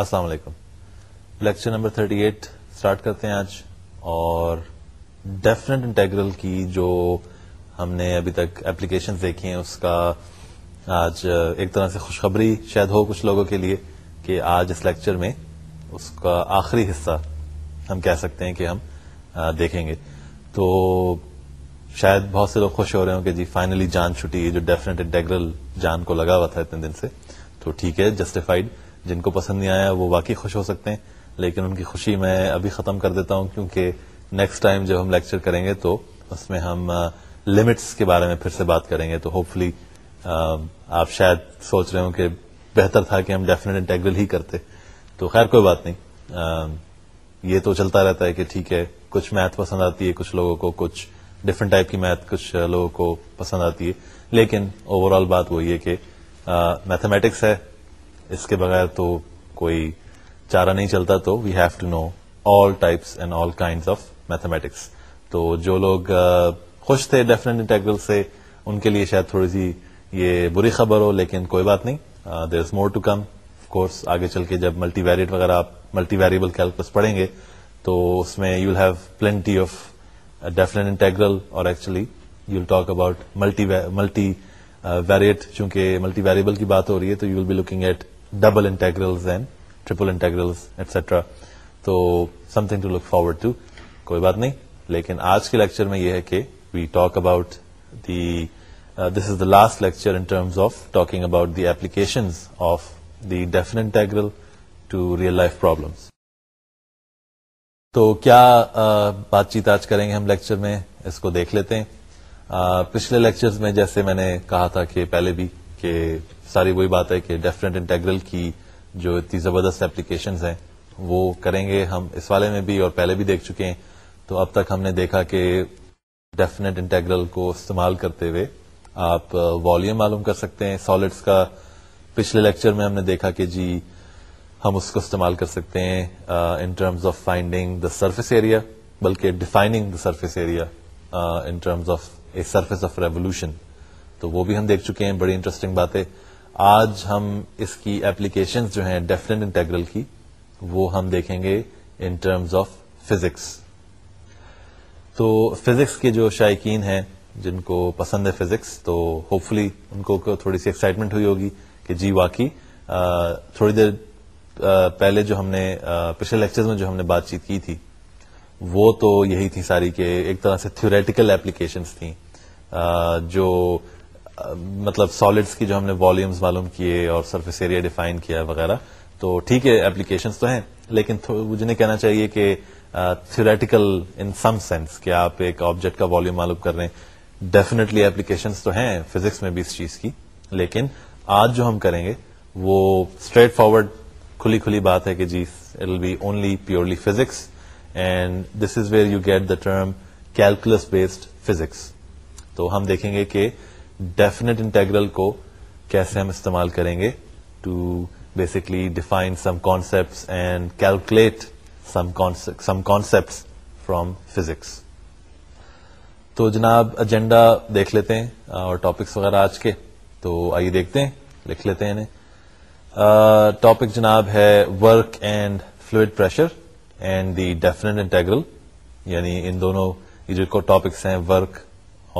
السلام علیکم lecture number 38 eight start کرتے ہیں آج اور ڈیفنٹ انٹیگرل کی جو ہم نے ابھی تک اپلیکیشن دیکھی ہیں اس کا آج ایک طرح سے خوشخبری شاید ہو کچھ لوگوں کے لیے کہ آج اس لیکچر میں اس کا آخری حصہ ہم کہہ سکتے ہیں کہ ہم دیکھیں گے تو شاید بہت سے لوگ خوش ہو رہے ہوں کہ جی فائنلی جان چھٹی جو ڈیفنٹ انٹیگرل جان کو لگا ہوا تھا اتنے دن سے تو ٹھیک ہے جسٹیفائڈ جن کو پسند نہیں آیا وہ واقعی خوش ہو سکتے ہیں لیکن ان کی خوشی میں ابھی ختم کر دیتا ہوں کیونکہ نیکسٹ ٹائم جب ہم لیکچر کریں گے تو اس میں ہم لمٹس کے بارے میں پھر سے بات کریں گے تو ہوپ فلی آپ شاید سوچ رہے ہوں کہ بہتر تھا کہ ہم ڈیفینیٹ انٹیگرل ہی کرتے تو خیر کوئی بات نہیں یہ تو چلتا رہتا ہے کہ ٹھیک ہے کچھ میتھ پسند آتی ہے کچھ لوگوں کو کچھ ڈفرنٹ ٹائپ کی میتھ کچھ لوگوں کو پسند آتی ہے لیکن اوور آل بات وہی ہے کہ میتھمیٹکس ہے اس کے بغیر تو کوئی چارہ نہیں چلتا تو we have to know all types and all kind of mathematics تو جو لوگ خوش تھے ڈیفینیٹ انٹیگرل سے ان کے لیے شاید تھوڑی سی یہ بری خبر ہو لیکن کوئی بات نہیں there is more to come of course آگے چل کے جب ملٹی ویریٹ وغیرہ آپ ملٹی ویریبل کیلکولس پڑھیں گے تو اس میں you will have plenty of definite integral اور actually you will talk about multivariate چونکہ ملٹی ویریبل کی بات ہو رہی ہے تو you will be looking at double integral and triple integral etcetera تو something to look forward to کوئی بات نہیں لیکن آج کے لیکچر میں یہ ہے کہ we talk about the this is the last lecture in terms of talking about the application of the definite integral to real life problems تو کیا بات چیت آج کریں گے ہم لیکچر میں اس کو دیکھ لیتے ہیں پچھلے لیکچر میں جیسے میں نے کہا تھا کہ پہلے بھی کہ ساری وہی بات ہے کہ ڈیفرنٹ انٹیگرل کی جو اتنی زبردست اپلیکیشنز ہیں وہ کریں گے ہم اس والے میں بھی اور پہلے بھی دیکھ چکے ہیں تو اب تک ہم نے دیکھا کہ ڈیفینیٹ انٹیگرل کو استعمال کرتے ہوئے آپ والیوم معلوم کر سکتے ہیں سالڈس کا پچھلے لیکچر میں ہم نے دیکھا کہ جی ہم اس کو استعمال کر سکتے ہیں in terms of finding the surface area بلکہ defining the surface area in terms of a surface of revolution تو وہ بھی ہم دیکھ چکے ہیں بڑی انٹرسٹنگ باتیں آج ہم اس کی ایپلیکیشن جو ہیں ڈیف انٹیگرل کی وہ ہم دیکھیں گے ان ٹرمز آف فزکس تو فزکس کے جو شائقین ہیں جن کو پسند ہے فزکس تو فلی ان کو تھوڑی سی ایکسائٹمنٹ ہوئی ہوگی کہ جی واقعی تھوڑی دیر پہلے جو ہم نے پچھلے لیکچر میں جو ہم نے بات چیت کی تھی وہ تو یہی تھی ساری کہ ایک طرح سے تھیوریٹیکل ایپلیکیشنس تھیں جو مطلب سالڈس کی جو ہم نے والیومز معلوم کیے اور سرفیس ایریا ڈیفائن کیا وغیرہ تو ٹھیک ہے اپلیکیشنس تو ہیں لیکن مجھے کہنا چاہیے کہ تھوریٹیکل ان سم سینس کہ آپ ایک آبجیکٹ کا والیوم معلوم کر رہے ہیں ڈیفینیٹلی اپلیکیشنس تو ہیں فزکس میں بھی اس چیز کی لیکن آج جو ہم کریں گے وہ اسٹریٹ فارورڈ کھلی کھلی بات ہے کہ جی it be only purely physics and this is where you get the term calculus based physics تو ہم دیکھیں گے کہ ڈیفینیٹ انٹیگرل کو کیسے ہم استعمال کریں گے to basically define some concepts and calculate some concept from physics تو جناب ایجنڈا دیکھ لیتے ہیں اور ٹاپکس وغیرہ آج کے تو آئیے دیکھتے ہیں لکھ لیتے ہیں ٹاپک جناب ہے work and fluid pressure and the definite integral یعنی ان دونوں جو ٹاپکس ہیں ورک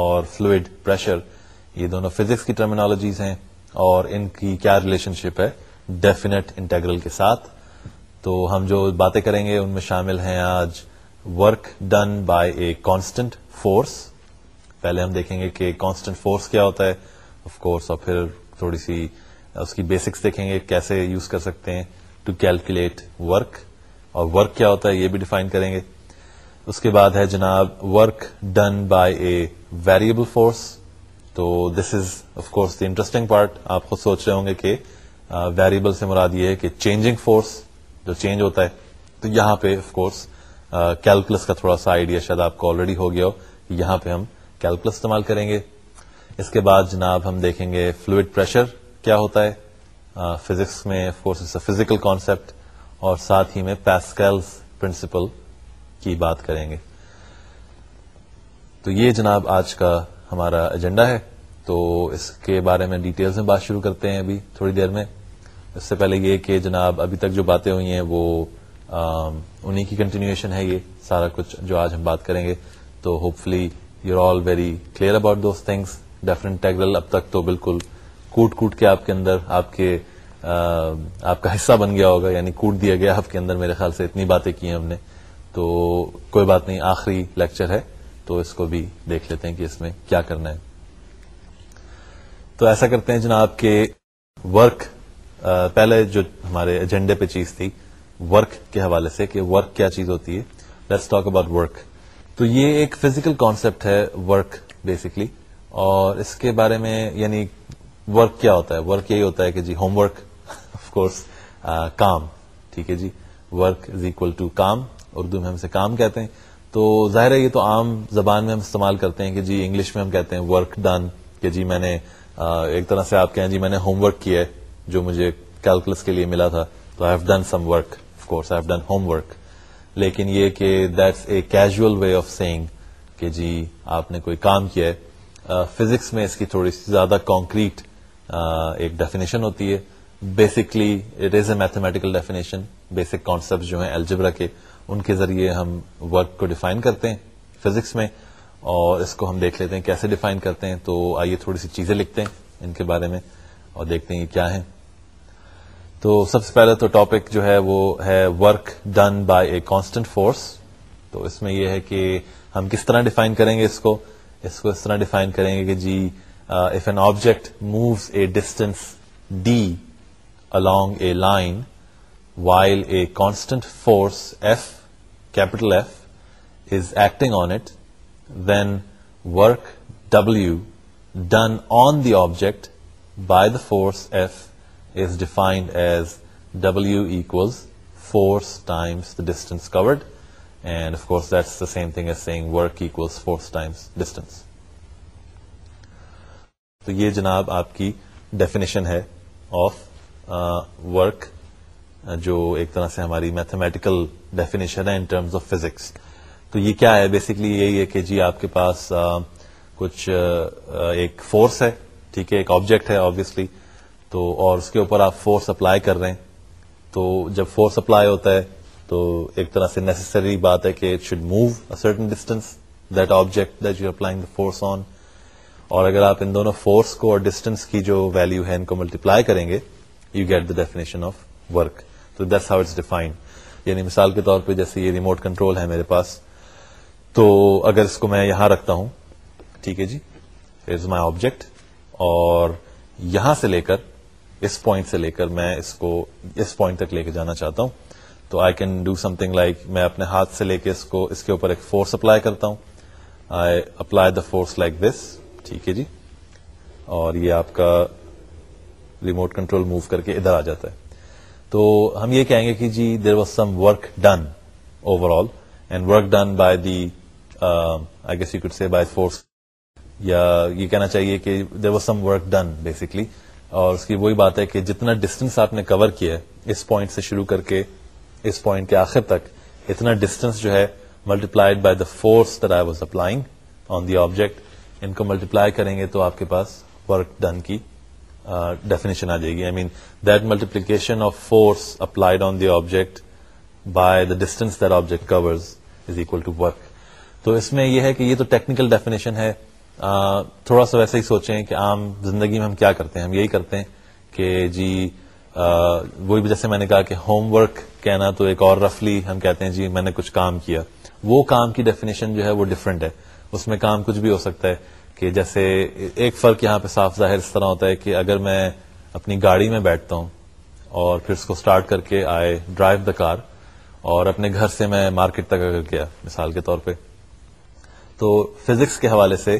اور فلوئڈ پریشر یہ دونوں فزکس کی ٹرمینالوجیز ہیں اور ان کی کیا ریلیشن شپ ہے ڈیفینیٹ انٹیگرل کے ساتھ تو ہم جو باتیں کریں گے ان میں شامل ہیں آج work done by a constant force پہلے ہم دیکھیں گے کہ کانسٹنٹ فورس کیا ہوتا ہے آف کورس اور پھر تھوڑی سی اس کی بیسکس دیکھیں گے کیسے یوز کر سکتے ہیں ٹو کیلکولیٹ ورک اور ورک کیا ہوتا ہے یہ بھی ڈیفائن کریں گے اس کے بعد ہے جناب work done by a variable force تو this is course the interesting part آپ خود سوچ رہے ہوں گے کہ ویریبل سے مراد یہ ہے کہ چینجنگ فورس جو چینج ہوتا ہے تو یہاں پہ آف کورس کیلکولس کا تھوڑا سا آئیڈیا شاید آپ کو آلریڈی ہو گیا ہو یہاں پہ ہم کیلکولس استعمال کریں گے اس کے بعد جناب ہم دیکھیں گے فلوئڈ پریشر کیا ہوتا ہے فزکس میں force is a physical concept اور ساتھ ہی میں پیسکلز پرنسپل کی بات کریں گے تو یہ جناب آج کا ہمارا ایجنڈا ہے تو اس کے بارے میں ڈیٹیلز میں بات شروع کرتے ہیں ابھی تھوڑی دیر میں اس سے پہلے یہ کہ جناب ابھی تک جو باتیں ہوئی ہیں وہ انہی کی کنٹینیوشن ہے یہ سارا کچھ جو آج ہم بات کریں گے تو hopefully you are all very clear about things different integral اب تک تو بالکل کوٹ کوٹ کے آپ کے اندر آپ کے آپ کا حصہ بن گیا ہوگا یعنی کوٹ دیا گیا آپ کے اندر میرے خیال سے اتنی باتیں کی ہیں ہم نے تو کوئی بات نہیں آخری لیکچر ہے تو اس کو بھی دیکھ لیتے ہیں کہ اس میں کیا کرنا ہے تو ایسا کرتے ہیں جناب کے ورک پہلے جو ہمارے ایجنڈے پہ چیز تھی ورک کے حوالے سے کہ ورک کیا چیز ہوتی ہے لیٹس ٹاک اباؤٹ ورک تو یہ ایک فزیکل کانسیپٹ ہے ورک بیسکلی اور اس کے بارے میں یعنی ورک کیا ہوتا ہے ورک یہی ہوتا ہے کہ جی ہوم ورک آف کورس کام ٹھیک ہے جی ورک از اکول ٹو کام اردو میں ہم اسے کام کہتے ہیں تو ظاہر ہے یہ تو عام زبان میں ہم استعمال کرتے ہیں کہ جی انگلش میں ہم کہتے ہیں ورک ڈن کہ جی میں نے ایک طرح سے آپ کہیں جی میں نے ہوم ورک کیا ہے جو مجھے کیلکولس کے لیے ملا تھا تو I I have have done done some work work of course home لیکن یہ کہ that's a casual way of saying کہ جی آپ نے کوئی کام کیا ہے فزکس میں اس کی تھوڑی سی زیادہ کانکریٹ ایک ڈیفینیشن ہوتی ہے basically it is a mathematical definition basic concept جو ہیں الجبرا کے ان کے ذریعے ہم ورک کو ڈیفائن کرتے ہیں فزکس میں اور اس کو ہم دیکھ لیتے ہیں کیسے ڈیفائن کرتے ہیں تو آئیے تھوڑی سی چیزیں لکھتے ہیں ان کے بارے میں اور دیکھتے ہیں یہ کیا ہے تو سب سے پہلے تو ٹاپک جو ہے وہ ہے work done by a constant force تو اس میں یہ ہے کہ ہم کس طرح ڈیفائن کریں گے اس کو اس کو اس طرح ڈیفائن کریں گے کہ جی if an object moves a distance D along a line while a constant force F capital F is acting on it then work W done on the object by the force F is defined as W equals force times the distance covered and of course this the same thing is سیگ وک ایس force Times distance تو یہ جناب آپ کی definition ہے of work uh, جو ایک طرح سے ہماری میتھمیٹیکل ڈیفینیشن ہے ان ٹرمز آف فزکس تو یہ کیا ہے بیسکلی یہی ہے کہ جی آپ کے پاس کچھ ایک فورس ہے ٹھیک ہے ایک آبجیکٹ ہے آبویسلی تو اور اس کے اوپر آپ فورس اپلائی کر رہے ہیں تو جب فورس اپلائی ہوتا ہے تو ایک طرح سے نیسسری بات ہے کہ it should should certain distance that object that you applying the force on اور اگر آپ ان دونوں فورس کو اور ڈسٹینس کی جو ویلو ہے ان کو ملٹیپلائی کریں گے you get the definition of work تو دس ہاؤ اٹس ڈیفائنڈ یعنی مثال کے طور پہ جیسے یہ ریموٹ کنٹرول ہے میرے پاس تو اگر اس کو میں یہاں رکھتا ہوں ٹھیک ہے جی از مائی آبجیکٹ اور یہاں سے لے کر اس پوائنٹ سے لے کر میں اس کو اس پوائنٹ تک لے کے جانا چاہتا ہوں تو I can do something like میں اپنے ہاتھ سے لے کے اس کو اس کے اوپر ایک فورس اپلائی کرتا ہوں I apply the force like this ٹھیک ہے جی اور یہ آپ کا ریموٹ کنٹرول موو کر کے ادھر آ جاتا ہے تو ہم یہ کہیں گے کہ جی there was some work done over all and work done by the I guess you could see by force یا یہ کہنا چاہیے کہ there was some work done basically اور اس کی وہی بات ہے کہ جتنا ڈسٹینس آپ نے کور کیا ہے اس پوائنٹ سے شروع کر کے اس پوائنٹ کے آخر تک اتنا ڈسٹینس جو ہے multiplied by the force there I was applying on the object ان کو ملٹی پلائی کریں گے تو آپ کے پاس ورک ڈن کی ڈیفینیشن آ جائے گی I mean that multiplication of force applied on the object by the distance that object cover is equal to work تو اس میں یہ ہے کہ یہ تو ٹیکنیکل ڈیفینیشن ہے تھوڑا سا ویسے ہی سوچیں کہ عام زندگی میں ہم کیا کرتے ہیں ہم یہی کرتے ہیں کہ جی وہی جیسے میں نے کہا کہ ہوم ورک کہنا تو ایک اور رفلی ہم کہتے ہیں جی میں نے کچھ کام کیا وہ کام کی ڈیفینیشن جو ہے وہ ڈفرینٹ ہے اس میں کام کچھ بھی ہو سکتا ہے کہ جیسے ایک فرق یہاں پہ صاف ظاہر اس طرح ہوتا ہے کہ اگر میں اپنی گاڑی میں بیٹھتا ہوں اور پھر اس کو سٹارٹ کر کے آئے ڈرائیو دا کار اور اپنے گھر سے میں مارکیٹ تک اگر گیا مثال کے طور پہ تو فزکس کے حوالے سے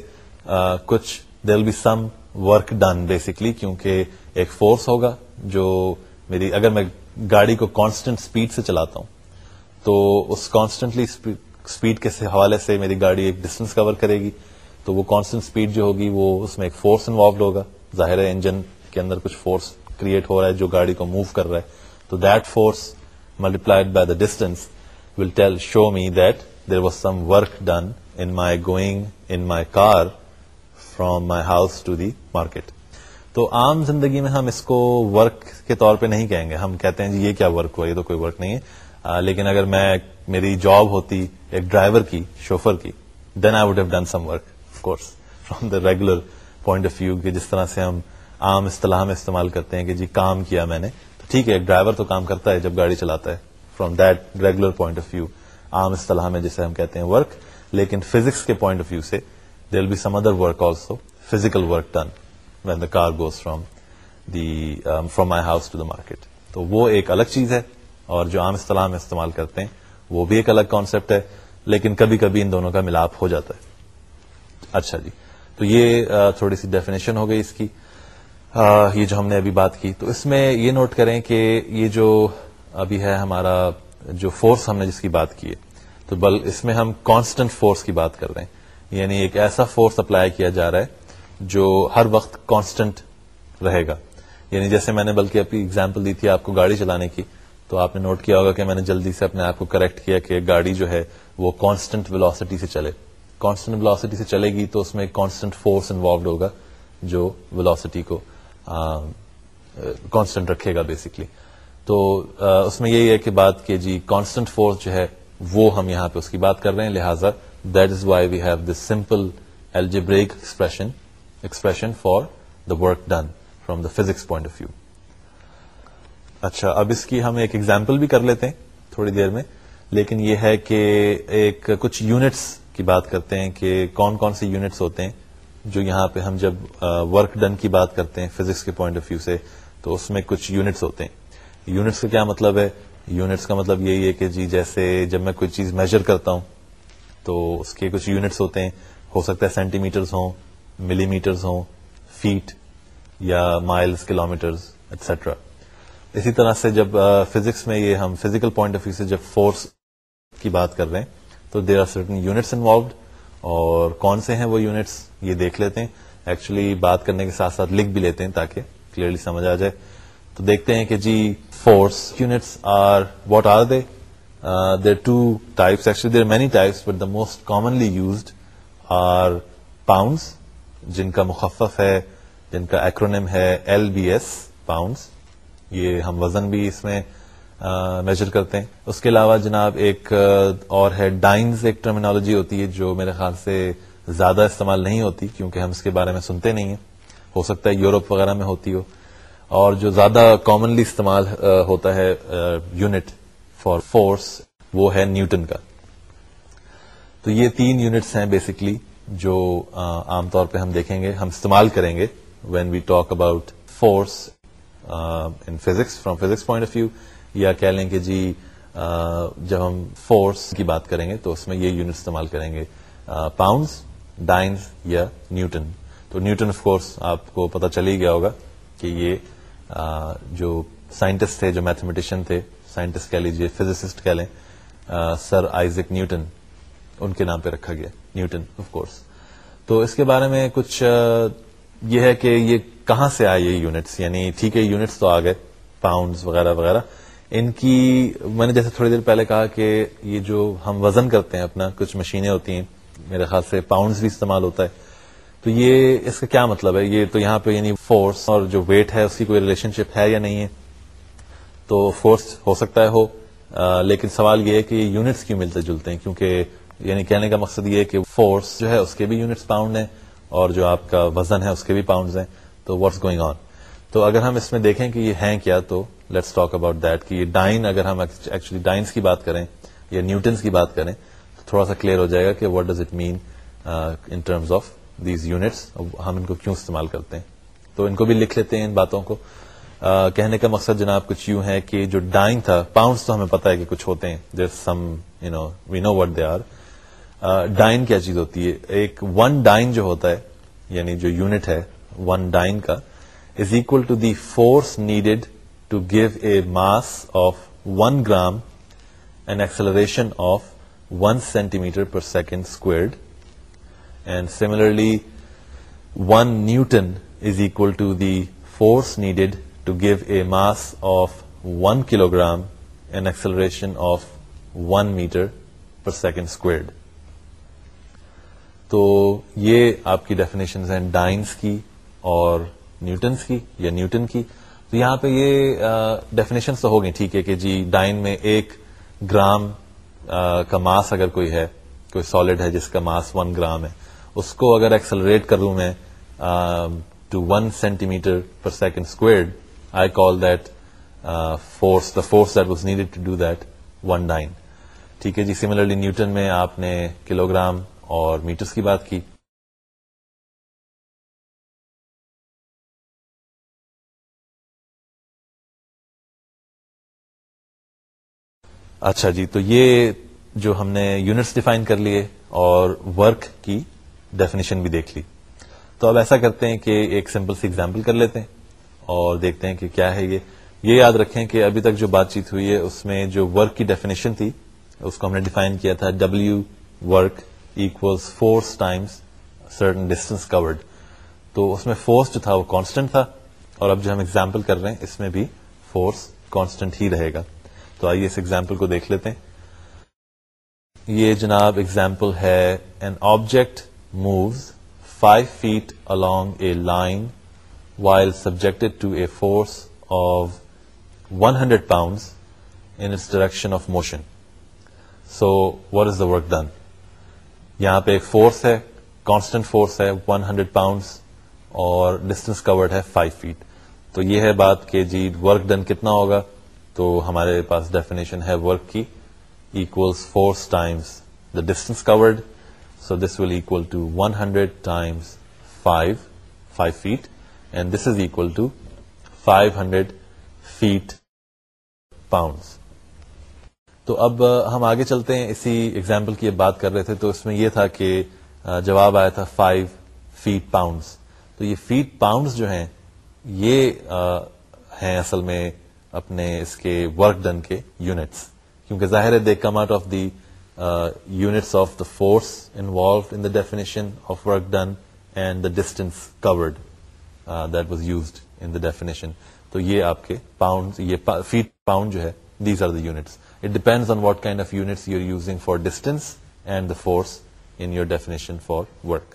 آ, کچھ there'll be some work done basically کیونکہ ایک فورس ہوگا جو میری اگر میں گاڑی کو کانسٹنٹ سپیڈ سے چلاتا ہوں تو اس کانسٹنٹلی سپیڈ کے حوالے سے میری گاڑی ایک ڈسٹینس کور کرے گی تو وہ کانسٹنٹ اسپیڈ جو ہوگی وہ اس میں ایک فورس انوالوڈ ہوگا ظاہر ہے انجن کے اندر کچھ فورس کریٹ ہو رہا ہے جو گاڑی کو موو کر رہا ہے تو that force multiplied by the distance will tell show me that there was some work done in my going in my car from my house to the market تو عام زندگی میں ہم اس کو ورک کے طور پہ نہیں کہیں گے ہم کہتے ہیں جی یہ کیا ورک ہوا یہ تو کوئی ورک نہیں ہے آ, لیکن اگر میں میری جاب ہوتی ایک ڈرائیور کی شوفر کی then I would have done some work course from the regular point of view کہ جس طرح سے ہم عام اصطلاح میں استعمال کرتے ہیں کہ جی کام کیا میں نے تو ٹھیک ہے ڈرائیور تو کام کرتا ہے جب گاڑی چلاتا ہے from that regular point of view عام اصطلاح میں جسے ہم کہتے ہیں ورک لیکن فزکس کے پوائنٹ آف ویو سے they will be some other work also physical work done when the car goes from the from my house to the market تو وہ ایک الگ چیز ہے اور جو عام اصطلاح میں استعمال کرتے ہیں وہ بھی ایک الگ کانسیپٹ ہے لیکن کبھی کبھی ان دونوں کا ملاپ ہو جاتا ہے اچھا جی تو یہ تھوڑی سی ڈیفینیشن ہو گئی اس کی یہ جو ہم نے ابھی بات کی تو اس میں یہ نوٹ کریں کہ یہ جو ابھی ہے ہمارا جو فورس ہم نے جس کی بات کی ہے تو بل اس میں ہم کانسٹنٹ فورس کی بات کر رہے ہیں یعنی ایک ایسا فورس اپلائی کیا جا رہا ہے جو ہر وقت کانسٹنٹ رہے گا یعنی جیسے میں نے بلکہ اپنی اگزامپل دی تھی آپ کو گاڑی چلانے کی تو آپ نے نوٹ کیا ہوگا کہ میں نے جلدی سے اپنے آپ کو کریکٹ کیا کہ گاڑی جو ہے وہ کانسٹنٹ ویلوسٹی سے چلے کانسٹنٹ سے چلے گی تو اس میں کانسٹنٹ فورس انوالوڈ ہوگا جو ولاسٹی کو کانسٹنٹ رکھے گا بیسکلی تو اس میں یہی ہے کہ بات کہ جی کانسٹنٹ فورس جو ہے وہ ہم یہاں پہ اس کی بات کر رہے ہیں لہٰذا that is why we have the simple algebra for the work done from the physics point of view اچھا اب اس کی ہم ایک ایگزامپل بھی کر لیتے ہیں تھوڑی دیر میں لیکن یہ ہے کہ ایک کچھ یونٹس کی بات کرتے ہیں کہ کون کون سے یونٹس ہوتے ہیں جو یہاں پہ ہم جب ورک ڈن کی بات کرتے ہیں فزکس کے پوائنٹ آف ویو سے تو اس میں کچھ یونٹس ہوتے ہیں یونٹس کا کیا مطلب ہے یونٹس کا مطلب یہی ہے کہ جی جیسے جب میں کوئی چیز میجر کرتا ہوں تو اس کے کچھ یونٹس ہوتے ہیں ہو سکتا ہے سینٹی میٹرز ہوں ملی میٹرز ہوں فیٹ یا مائلز کلو میٹرز ایٹسٹرا اسی طرح سے جب فزکس میں یہ ہم فزیکل پوائنٹ آف ویو سے جب فورس کی بات کر رہے ہیں تو there are certain units involved اور کون سے ہیں وہ یونٹس یہ دیکھ لیتے ہیں ایکچولی بات کرنے کے ساتھ ساتھ لکھ بھی لیتے ہیں تاکہ کلیئرلی سمجھ آ جائے تو دیکھتے ہیں کہ جی force units are what are they there two types actually there many types but the most commonly used are pounds جن کا مخفف ہے جن کا ایکرونیم ہے ایل بی ایس پاؤنڈس یہ ہم وزن بھی اس میں میجر کرتے ہیں اس کے علاوہ جناب ایک اور ہے ڈائنز ایک ٹرمینالوجی ہوتی ہے جو میرے خیال سے زیادہ استعمال نہیں ہوتی کیونکہ ہم اس کے بارے میں سنتے نہیں ہیں ہو سکتا ہے یورپ وغیرہ میں ہوتی ہو اور جو زیادہ کامنلی استعمال ہوتا ہے یونٹ فار فورس وہ ہے نیوٹن کا تو یہ تین یونٹس ہیں بیسکلی جو عام طور پہ ہم دیکھیں گے ہم استعمال کریں گے when we talk about force in physics from physics point of view یا کہہ لیں کہ جی جب ہم فورس کی بات کریں گے تو اس میں یہ یونٹ استعمال کریں گے پاؤنڈس ڈائنز یا نیوٹن تو نیوٹن آف کورس آپ کو پتا چل ہی گیا ہوگا کہ یہ جو سائنٹسٹ تھے جو میتھمیٹیشین تھے سائنٹسٹ کہہ لیجیے فزسسٹ کہہ لیں سر آئزک نیوٹن ان کے نام پہ رکھا گیا نیوٹن آف کورس تو اس کے بارے میں کچھ یہ ہے کہ یہ کہاں سے آئے یہ یونٹس یعنی ٹھیک ہے یونٹس تو آ گئے پاؤنڈز وغیرہ وغیرہ ان کی میں نے جیسے تھوڑی دیر پہلے کہا کہ یہ جو ہم وزن کرتے ہیں اپنا کچھ مشینیں ہوتی ہیں میرے خیال سے پاؤنڈز بھی استعمال ہوتا ہے تو یہ اس کا کیا مطلب ہے یہ تو یہاں پہ یعنی فورس اور جو ویٹ ہے اس کی کوئی ریلیشن شپ ہے یا نہیں ہے تو فورس ہو سکتا ہے ہو آ, لیکن سوال یہ ہے کہ یہ یونٹس کیوں ملتے جلتے ہیں کیونکہ یعنی کہنے کا مقصد یہ ہے کہ فورس جو ہے اس کے بھی یونٹس پاؤنڈ ہیں اور جو آپ کا وزن ہے اس کے بھی پاؤنڈز ہیں تو واٹس گوئنگ آن تو اگر ہم اس میں دیکھیں کہ یہ ہیں کیا تو لیٹس ٹاک اباؤٹ دیٹ کہ ڈائن اگر ہم ایکچولی ڈائنس کی بات کریں یا نیوٹنس کی بات کریں تو تھوڑا سا کلیئر ہو جائے گا کہ what does it mean in terms of these units ہم ان کو کیوں استعمال کرتے ہیں تو ان کو بھی لکھ لیتے ہیں ان باتوں کو uh, کہنے کا مقصد جناب کچھ یوں ہے کہ جو ڈائن تھا پاؤنڈس تو ہمیں پتا ہے کہ کچھ ہوتے ہیں جس some you know know what they are dyne کیا چیز ہوتی ہے ایک ون ڈائن جو ہوتا ہے یعنی جو یونٹ ہے ون ڈائن کا is equal to the force needed to give a mass of one gram and acceleration of one centimetre per second and and similarly one newton is to to the force needed to give a mass of one kilogram and acceleration of one metre per second تو یہ آپ کی definitions ہیں ڈائنس کی اور Newton's کی یا Newton کی تو یہاں پہ یہ ڈیفینیشن تو ہوگی ٹھیک ہے کہ جی ڈائن میں ایک گرام کا ماس اگر کوئی ہے کوئی سالڈ ہے جس کا ماس ون گرام ہے اس کو اگر ایکسلریٹ کر لوں میں to one centimetre per second squared I call that force the force that was needed to do that one dyne ٹھیک ہے جی سملرلی نیوٹن میں آپ نے کلو گرام اور میٹرس کی بات کی اچھا جی تو یہ جو ہم نے یونٹس ڈیفائن کر لیے اور ورک کی ڈیفینیشن بھی دیکھ لی تو اب ایسا کرتے ہیں کہ ایک سمپل سی ایگزامپل کر لیتے ہیں اور دیکھتے ہیں کہ کیا ہے یہ یہ یاد رکھیں کہ ابھی تک جو بات چیت ہوئی ہے اس میں جو ورک کی ڈیفینیشن تھی اس کو ہم نے ڈیفائن کیا تھا W work equals force times certain distance covered تو اس میں فورس جو تھا وہ کانسٹنٹ تھا اور اب جو ہم ایگزامپل کر رہے ہیں اس میں بھی فورس کانسٹنٹ ہی رہے گا تو آئیے اس ایگزامپل کو دیکھ لیتے ہیں یہ جناب ایگزامپل ہے an object moves five feet along a line while subject to a force of one hundred pounds in its direction of motion so what is the work done یہاں پہ ایک فورس ہے کانسٹنٹ فورس ہے one hundred pounds اور distance covered ہے five feet تو یہ ہے بات کہ جی ورک ڈن کتنا ہوگا تو ہمارے پاس ڈیفینیشن ہے ورک کی equals force times the distance covered so this will equal to one hundred times five five feet and this is equal to five hundred feet pounds تو اب ہم آگے چلتے ہیں اسی ایگزامپل کی بات کر رہے تھے تو اس میں یہ تھا کہ جواب آیا تھا فائیو فیٹ پاؤنڈس تو یہ فیٹ پاؤنڈس جو ہیں یہ ہیں اصل میں اپنے اس کے ورک ڈن کے یونٹس کیونکہ ظاہر ہے they come out of of the units the force in the definition of work done and the distance covered that was used in the definition تو یہ آپ کے پاؤنڈ یہ فیٹ پاؤنڈ جو ہے these are the units it depend on what kind of units you are using for distance and the force in your definition for work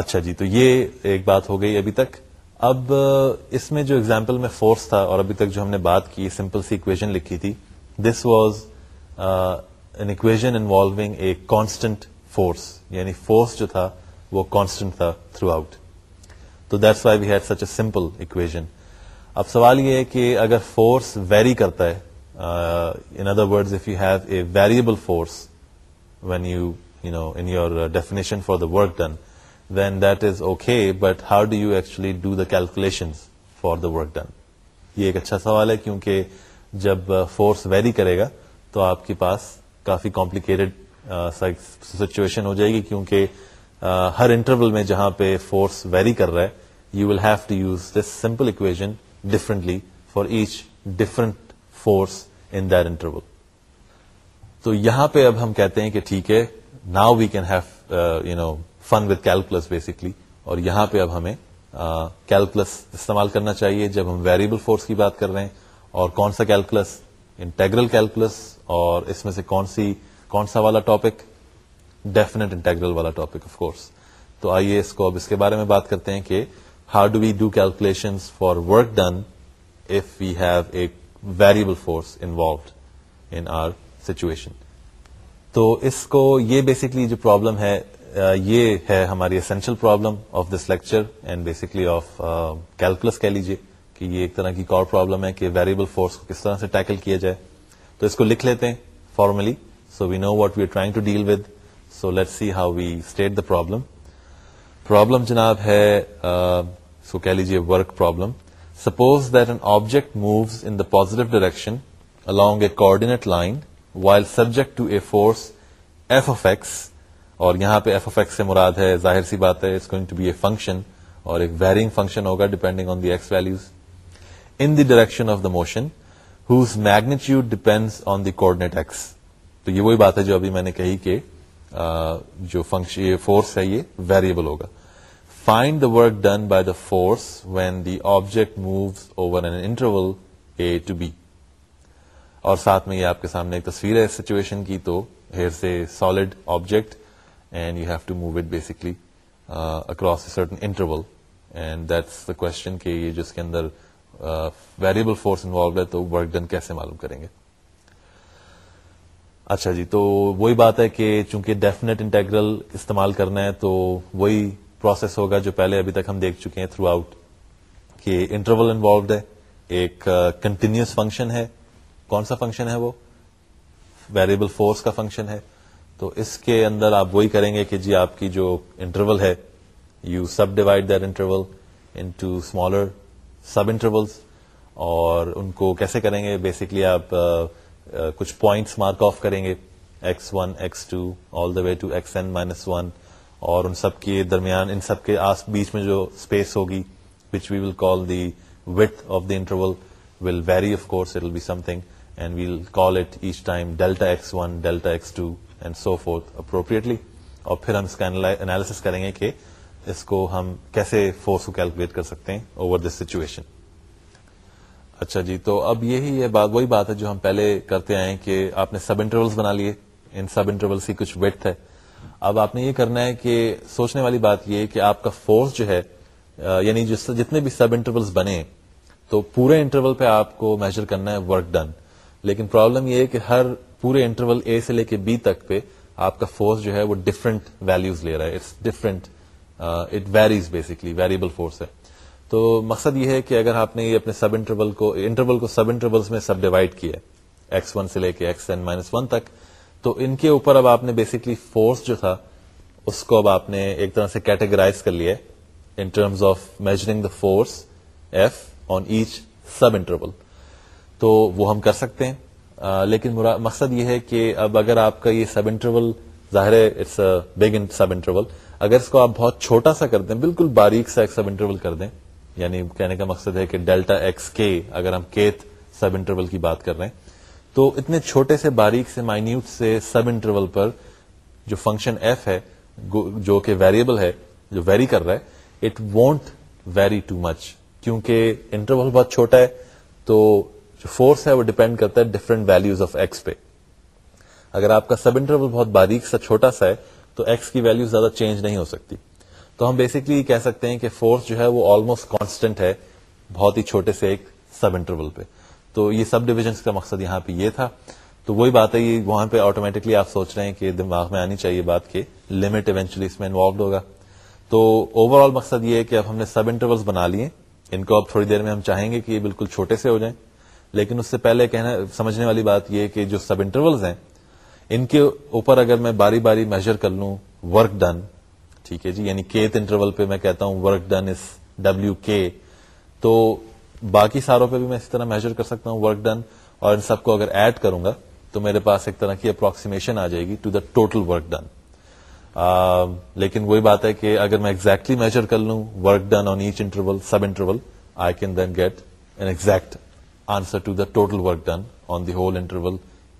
اچھا جی تو یہ ایک بات ہو گئی ابھی تک اب اس میں جو اگزامپل میں فورس تھا اور ابھی تک جو ہم نے بات کی سمپل سی اکویژن لکھی تھی this was an equation involving a constant force یعنی فورس جو تھا وہ کانسٹنٹ تھا تھرو آؤٹ تو that's why we had such a simple equation اب سوال یہ ہے کہ اگر فورس ویری کرتا ہے in other word if you have a variable force when you you know in your definition for the work done that is okay but how do you actually do the calculation for the work done یہ ایک اچھا سوال ہے کیونکہ جب force vary کرے گا تو آپ کے پاس کافی کمپلیکیٹڈ سچویشن ہو جائے گی کیونکہ ہر انٹرول میں جہاں پہ فورس ویری کر رہا ہے you will have to use this simple equation differently for each different force ان دن تو یہاں پہ اب ہم کہتے ہیں کہ ٹھیک ہے now we can have you know fun with calculus basically اور یہاں پہ اب ہمیں کیلکولس استعمال کرنا چاہیے جب ہم ویریبل فورس کی بات کر رہے ہیں اور کون سا کیلکولس انٹیگرل کیلکولس اور اس میں سے کون سی کون سا والا ٹاپک ڈیفینیٹ انٹیگرل والا ٹاپک آف کورس تو آئیے اس کو اب اس کے بارے میں بات کرتے ہیں کہ how do we do calculation for work done if we have a variable force involved in our situation تو اس کو یہ بیسکلی جو پرابلم ہے یہ ہے ہماری essential problem of this lecture and basically of calculus کہہ لیجیے کہ یہ ایک طرح کی کور پرابلم ہے کہ ویریبل فورس کو کس طرح سے ٹیکل کیا جائے تو اس کو لکھ لیتے ہیں formally so we know what we are trying to deal with so let see how we state the problem problem جناب ہے سو کہہ لیجیے work problem suppose that an object moves in the positive direction along a coordinate line while subject to a force f of x اور یہاں پہ F X سے مراد ہے ظاہر سی بات ہے فنکشن اور ایک ویئرنگ فنکشن ہوگا depending on the x values in the direction of the motion whose magnitude depend on the coordinate x تو یہ وہی بات ہے جو ابھی میں نے کہی کہ جو فنکشن فورس ہے یہ ویریبل ہوگا find the work done by the force when the object moves over an interval a to b اور ساتھ میں یہ آپ کے سامنے ایک تصویر ہے سچویشن کی تو سے solid object and you have to move basically across a certain interval and that's the question کہ یہ جس کے اندر ویریبل فورس انوالوڈ ہے تو ورک ڈن کیسے معلوم کریں گے اچھا جی تو وہی بات ہے کہ چونکہ ڈیفینیٹ انٹیگرل استعمال کرنا ہے تو وہی پروسیس ہوگا جو پہلے ابھی تک ہم دیکھ چکے ہیں تھرو آؤٹ کہ انٹرول انوالوڈ ہے ایک کنٹینیوس فنکشن ہے کون سا فنکشن ہے وہ ویریبل فورس کا فنکشن ہے تو اس کے اندر آپ وہی کریں گے کہ جی آپ کی جو انٹرول ہے you subdivide that interval into smaller subintervals اور ان کو کیسے کریں گے بیسکلی آپ uh, uh, کچھ پوائنٹس مارک آف کریں گے X one X two all the way to X N minus one اور ان سب کے درمیان ان سب کے آس بیچ میں جو اسپیس ہوگی which we will call the width of the interval will vary of course it will be something and we'll call it each time delta x one delta x two اور پھر ہم اس کا کریں گے کہ اس کو ہم کیسے فورس کو کیلکولیٹ کر سکتے ہیں اوور دس سچویشن اچھا جی تو اب یہی ہے جو ہم پہلے کرتے آئے کہ آپ نے سب انٹرولس بنا لیے ان سب انٹرولس کی کچھ ویٹ ہے اب آپ نے یہ کرنا ہے کہ سوچنے والی بات یہ کہ آپ کا فورس جو ہے یعنی جتنے بھی سب انٹرولس بنے تو پورے انٹرول پہ آپ کو میجر کرنا ہے ورک ڈن لیکن پرابلم یہ ہے کہ ہر پورے انٹرول اے سے لے کے بی تک پہ آپ کا فورس جو ہے وہ ڈفرنٹ ویلوز لے رہا ہے it's it varies basically variable force ہے تو مقصد یہ ہے کہ اگر آپ نے یہ اپنے سب انٹرول کو انٹرول کو سب انٹرول میں سب ڈیوائڈ کیا ایکس ون سے لے کے ایکس این مائنس ون تک تو ان کے اوپر اب آپ نے بیسکلی فورس جو تھا اس کو اب آپ نے ایک طرح سے کیٹیگرائز کر لیا in terms of measuring the force F on each subinterval تو وہ ہم کر سکتے ہیں لیکن مقصد یہ ہے کہ اب اگر آپ کا یہ سب انٹرول ظاہر ہے اٹس بگ سب انٹرول اگر اس کو آپ بہت چھوٹا سا کر دیں بالکل باریک سا ایک سب انٹرول کر دیں یعنی کہنے کا مقصد ہے کہ ڈیلٹا ایکس کے اگر ہم کیت سب انٹرول کی بات کر رہے ہیں تو اتنے چھوٹے سے باریک سے مائنیوٹ سے سب انٹرول پر جو فنکشن ایف ہے جو کہ ویریبل ہے جو ویری کر رہا ہے it won't vary too much کیونکہ انٹرول بہت چھوٹا ہے تو جو فورس ہے وہ ڈپینڈ کرتا ہے ڈفرینٹ ویلوز آف ایکس پہ اگر آپ کا سب انٹرول بہت باریک سا چھوٹا سا ہے تو ایکس کی ویلو زیادہ چینج نہیں ہو سکتی تو ہم بیسکلی کہہ سکتے ہیں کہ فورس جو ہے وہ آلموسٹ کانسٹینٹ ہے بہت ہی چھوٹے سے ایک سب انٹرول پہ تو یہ سب ڈیویژ کا مقصد یہاں پہ یہ تھا تو وہی بات ہے یہ وہاں پہ آٹومیٹکلی آپ سوچ رہے ہیں کہ دماغ میں آنی چاہیے بات کہ لمٹ ایونچولی اس میں انوالوڈ ہوگا تو اوور آل مقصد یہ ہے کہ اب ہم نے سب انٹرولس بنا لیے ان کو اب تھوڑی دیر میں ہم چاہیں گے کہ یہ بالکل چھوٹے سے ہو جائیں لیکن اس سے پہلے کہنا سمجھنے والی بات یہ کہ جو سب انٹرولز ہیں ان کے اوپر اگر میں باری باری میجر کر لوں ورک ڈن ٹھیک ہے جی یعنی کیت انٹرول پہ میں کہتا ہوں ورک ڈن ڈبلو کے تو باقی ساروں پہ بھی میں اسی طرح میجر کر سکتا ہوں ورک ڈن اور ان سب کو اگر ایڈ کروں گا تو میرے پاس ایک طرح کی اپروکسیمیشن آ جائے گی to the total work done لیکن وہی بات ہے کہ اگر میں ایگزیکٹلی میجر کر لوں work done on each interval subinterval I can then get an exact answer to the total work done on the whole interval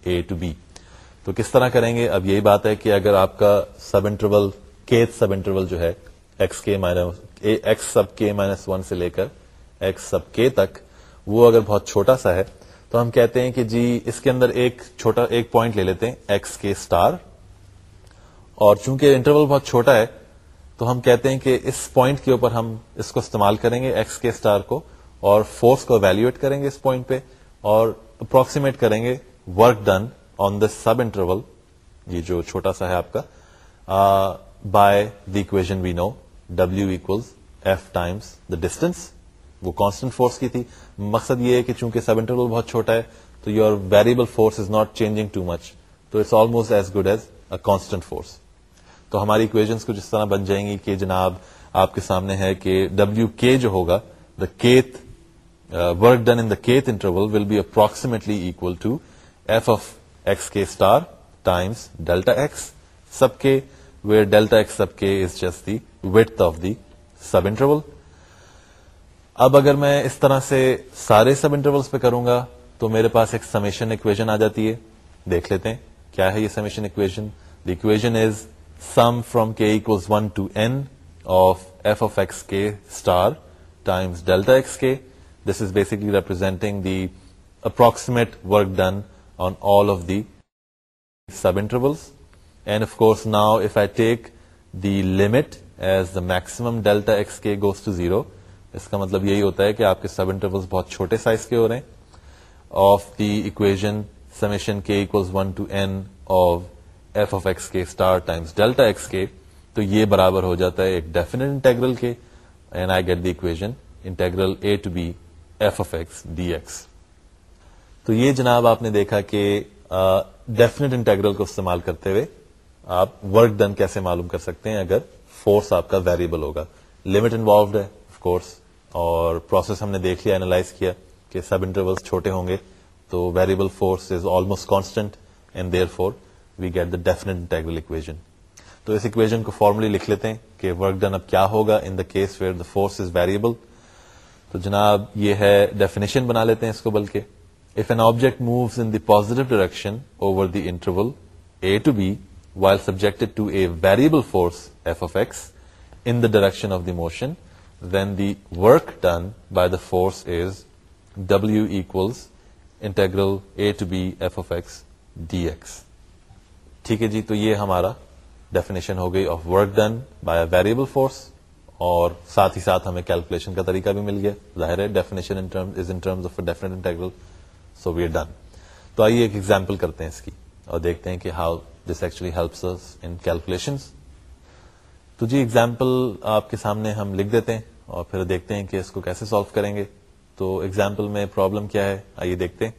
A to B تو کس طرح کریں گے اب یہی بات ہے کہ اگر آپ کا سب انٹرول کے سب سب انٹرول جو ہے ایکس کے کے مائنس مائنس ون سے لے کر ایکس سب کے تک وہ اگر بہت چھوٹا سا ہے تو ہم کہتے ہیں کہ جی اس کے اندر ایک چھوٹا ایک پوائنٹ لے لیتے ہیں ایکس کے اسٹار اور چونکہ انٹرول بہت چھوٹا ہے تو ہم کہتے ہیں کہ اس پوائنٹ کے اوپر ہم اس کو استعمال کریں گے ایکس کے اسٹار کو اور فورس کو ایویلویٹ کریں گے اس پوائنٹ پہ اور اپروکسیمیٹ کریں گے work done on the subinterval یہ جو چھوٹا سا ہے آپ کا by the equation we know W double F times the distance وہ کانسٹنٹ فورس کی تھی مقصد یہ ہے کہ چونکہ سب انٹرول بہت چھوٹا ہے تو your variable force is not changing too much تو it's almost as good as a constant force تو ہماری اکویژنس کو جس طرح بن جائیں گی کہ جناب آپ کے سامنے ہے کہ ڈبلو کے جو ہوگا the kth work uh, done delta x kth interval will be approximately star times is k the the of the subinterval اب اگر میں اس طرح سے سارے سب انٹرولس پہ کروں گا تو میرے پاس ایک سمیشن اکویژن آ جاتی ہے دیکھ لیتے ہیں کیا ہے یہ summation equation the equation is sum from k equal one to m of f of x k star times x k basically representing the approximate done on all of the sub intervals and of course now I take these maximum deltas k goes to zero اس کا مطلب یہی ہوتا ہے کہ آپ کے sub intervals بہت چھوٹے سائز کے ہو رہے ہیں of the equation summation k one to n of of f x k star times delta x k تو یہ برابر ہو جاتا ہے ایک definite b f x x d تو یہ جناب آپ نے دیکھا کہ ڈیفینیٹ انٹیگرل کو استعمال کرتے ہوئے آپ ورک ڈن کیسے معلوم کر سکتے ہیں اگر فورس آپ کا ویریبل ہوگا لمٹ انوالوڈ ہے آف کورس اور پروسیس ہم نے دیکھ لیا اینالائز کیا کہ سب انٹرول چھوٹے ہوں گے تو variable force is almost constant and therefore we get the definite integral equation تو اس اکویژن کو فارملی لکھ لیتے ہیں کہ ورک ڈن اب کیا ہوگا in the case where the force is variable تو جناب یہ ہے ڈیفنیشن بنا لیتے ہیں اس کو بلکہ if an object moves in positive direction over دل a to b while subject force F اوکس direction of the motion when the work done by the force is W integral a to b F of s d x ٹھیک ہے جی تو یہ ہمارا definition ہو گئی of work done by a variable force اور ساتھ ہی ساتھ ہمیں کیلکولیشن کا طریقہ بھی مل گیا ظاہر ہے سو وی ڈن تو آئیے ایک ایگزامپل کرتے ہیں اس کی اور دیکھتے ہیں کہ how this actually helps in calculation تو جی ایگزامپل آپ کے سامنے ہم لکھ دیتے ہیں اور پھر دیکھتے ہیں کہ اس کو کیسے سالو کریں گے تو ایگزامپل میں پرابلم کیا ہے آئیے دیکھتے ہیں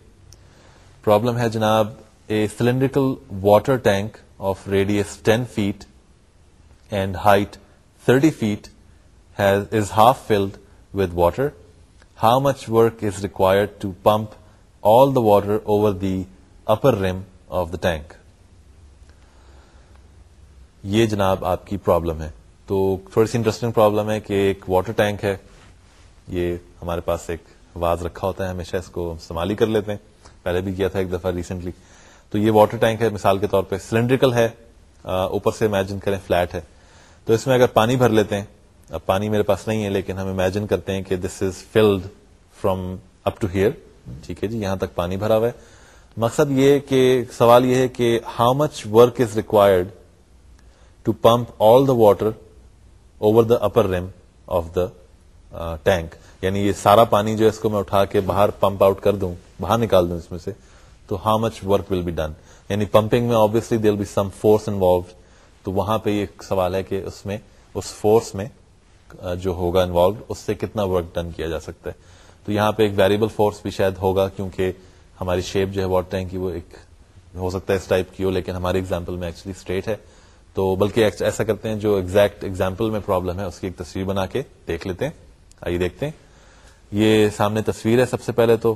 پرابلم ہے جناب a cylindrical water tank of radius ten feet and height thirty feet how much work is required to pump all the water over the upper rim of the tank یہ جناب آپ کی پرابلم ہے تو تھوڑی سی انٹرسٹنگ پرابلم ہے کہ ایک واٹر ٹینک ہے یہ ہمارے پاس ایک واز رکھا ہوتا ہے ہمیشہ اس کو استعمال ہی کر لیتے ہیں پہلے بھی کیا تھا ایک دفعہ ریسنٹلی تو یہ واٹر ٹینک ہے مثال کے طور پہ سلنڈریکل ہے اوپر سے امیجن کریں فلیٹ ہے تو اس میں اگر پانی بھر لیتے ہیں اب پانی میرے پاس نہیں ہے لیکن ہم امیجن کرتے ہیں کہ this is filled from up to here ٹھیک ہے جی یہاں تک پانی بھرا ہوا ہے مقصد یہ کہ سوال یہ ہے کہ how much work is required to pump all the water over the upper rim of the tank یعنی یہ سارا پانی جو ہے اس کو میں اٹھا کے باہر پمپ آؤٹ کر دوں باہر نکال دوں اس میں سے تو how much work will be done یعنی پمپنگ میں obviously will be some force involved تو وہاں پہ یہ سوال ہے کہ اس میں اس فورس میں جو ہوگا انوالو اس سے کتنا ورک ڈن کیا جا سکتا ہے تو یہاں پہ ایک ویریبل فورس بھی شاید ہوگا کیونکہ ہماری شیپ جو ہے واٹر ہو سکتا ہے اس ٹائپ کی ہو لیکن ہمارے میں ایکچولی اسٹریٹ ہے تو بلکہ ایسا کرتے ہیں جو ایگزیکٹ ایگزامپل میں پرابلم ہے اس کی ایک تصویر بنا کے دیکھ لیتے ہیں آئیے دیکھتے ہیں یہ سامنے تصویر ہے سب سے پہلے تو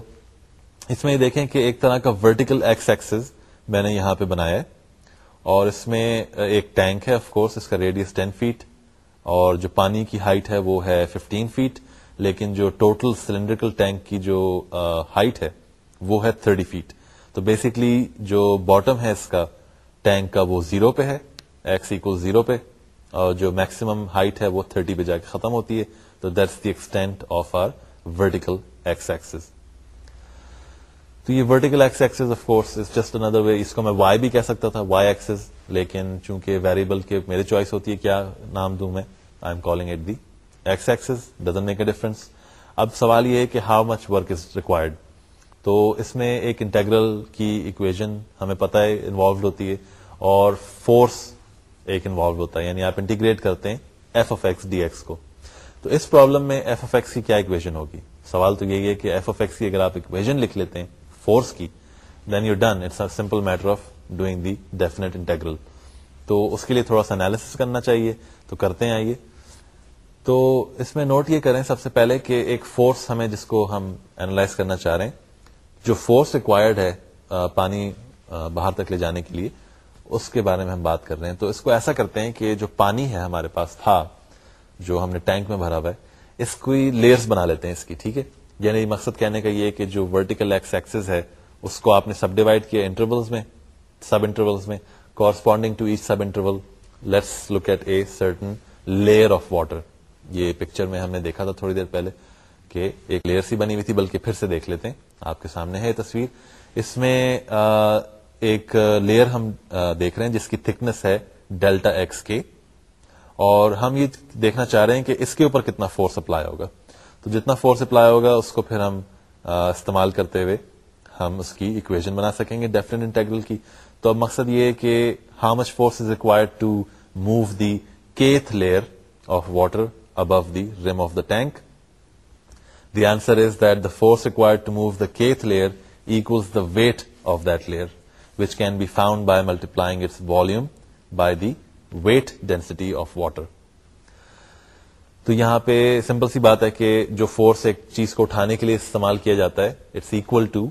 اس میں یہ دیکھیں کہ ایک طرح کا ورٹیکل ایکس ایکسز میں نے یہاں پہ بنایا ہے اور اس میں ایک ٹینک ہے آف کورس اس کا ریڈیس فیٹ اور جو پانی کی ہائٹ ہے وہ ہے 15 فیٹ لیکن جو ٹوٹل سلینڈریکل ٹینک کی جو ہائٹ ہے وہ ہے 30 فیٹ تو بیسکلی جو باٹم ہے اس کا ٹینک کا وہ زیرو پہ ہے ایکس ایکو زیرو پہ اور جو میکسیمم ہائٹ ہے وہ 30 پہ جا کے ختم ہوتی ہے تو that's the extent of our vertical x axis تو یہ vertical x axis of course is just اندر وے اس کو میں وائی بھی کہہ سکتا تھا وائی ایکسز لیکن چونکہ ویریبل کے میرے چوائس ہوتی ہے کیا نام دوں میں I am calling it the x axis make a اب سوال یہ ہے کہ how much work is required تو اس میں ایک انٹیگرل کی اکویژن ہمیں پتا ہے انوالوڈ ہوتی ہے اور فورس ایک انوالوڈ ہوتا ہے یعنی آپ انٹیگریٹ کرتے ہیں f of x d x کو تو اس پرابلم میں ایف اف ایکس کی کیا اکویژن ہوگی سوال تو یہی ہے کہ ایف ایکس کی اگر آپ اکویژن لکھ لیتے ہیں فورس کی then you done it's simple matter of doing the definite تو اس کے لیے تھوڑا سا انالیس کرنا چاہیے تو کرتے ہیں آئیے تو اس میں نوٹ یہ کریں سب سے پہلے کہ ایک فورس ہمیں جس کو ہم اینالائز کرنا چاہ رہے ہیں جو فورس ریکوائرڈ ہے پانی باہر تک لے جانے کے لیے اس کے بارے میں ہم بات کر رہے ہیں تو اس کو ایسا کرتے ہیں کہ جو پانی ہے ہمارے پاس تھا جو ہم نے ٹینک میں بھرا ہوا ہے اس کو بنا لیتے ہیں اس کی ٹھیک ہے یعنی مقصد کہنے کا یہ کہ جو ورٹیکل ایکس ایکسز ہے اس کو آپ نے سب ڈیوائڈ کیا میں میں sub sub corresponding to each interval let's look at a certain layer of water یہ پکچر میں ہم نے دیکھا تھا تھوڑی دیر پہلے کہ ایک لیئر سی بنی ہوئی تھی بلکہ پھر سے دیکھ لیتے ہیں آپ کے سامنے ہے یہ تصویر اس میں ایک لیئر ہم دیکھ رہے ہیں جس کی تھکنس ہے ڈیلٹا ایکس کے اور ہم یہ دیکھنا چاہ رہے ہیں کہ اس کے اوپر کتنا فورس اپلائی ہوگا تو جتنا فورس اپلائی ہوگا اس کو پھر ہم آ, استعمال کرتے ہوئے ہم اس کی اکویژن بنا سکیں گے ڈیفرنٹ انٹیگرل کی تو اب مقصد یہ ہے کہ how much force is required to move the kth layer of water above the rim of the tank the answer is that the force require move the kth layer equals the weight of that layer which can be found by multiplying its volume by the weight density of water تو یہاں پہ simple سی بات ہے کہ جو force ایک چیز کو اٹھانے کے لیے استعمال کیا جاتا ہے it's equal to